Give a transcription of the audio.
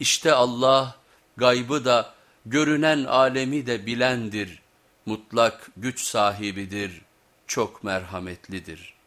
İşte Allah gaybı da görünen alemi de bilendir, mutlak güç sahibidir, çok merhametlidir.''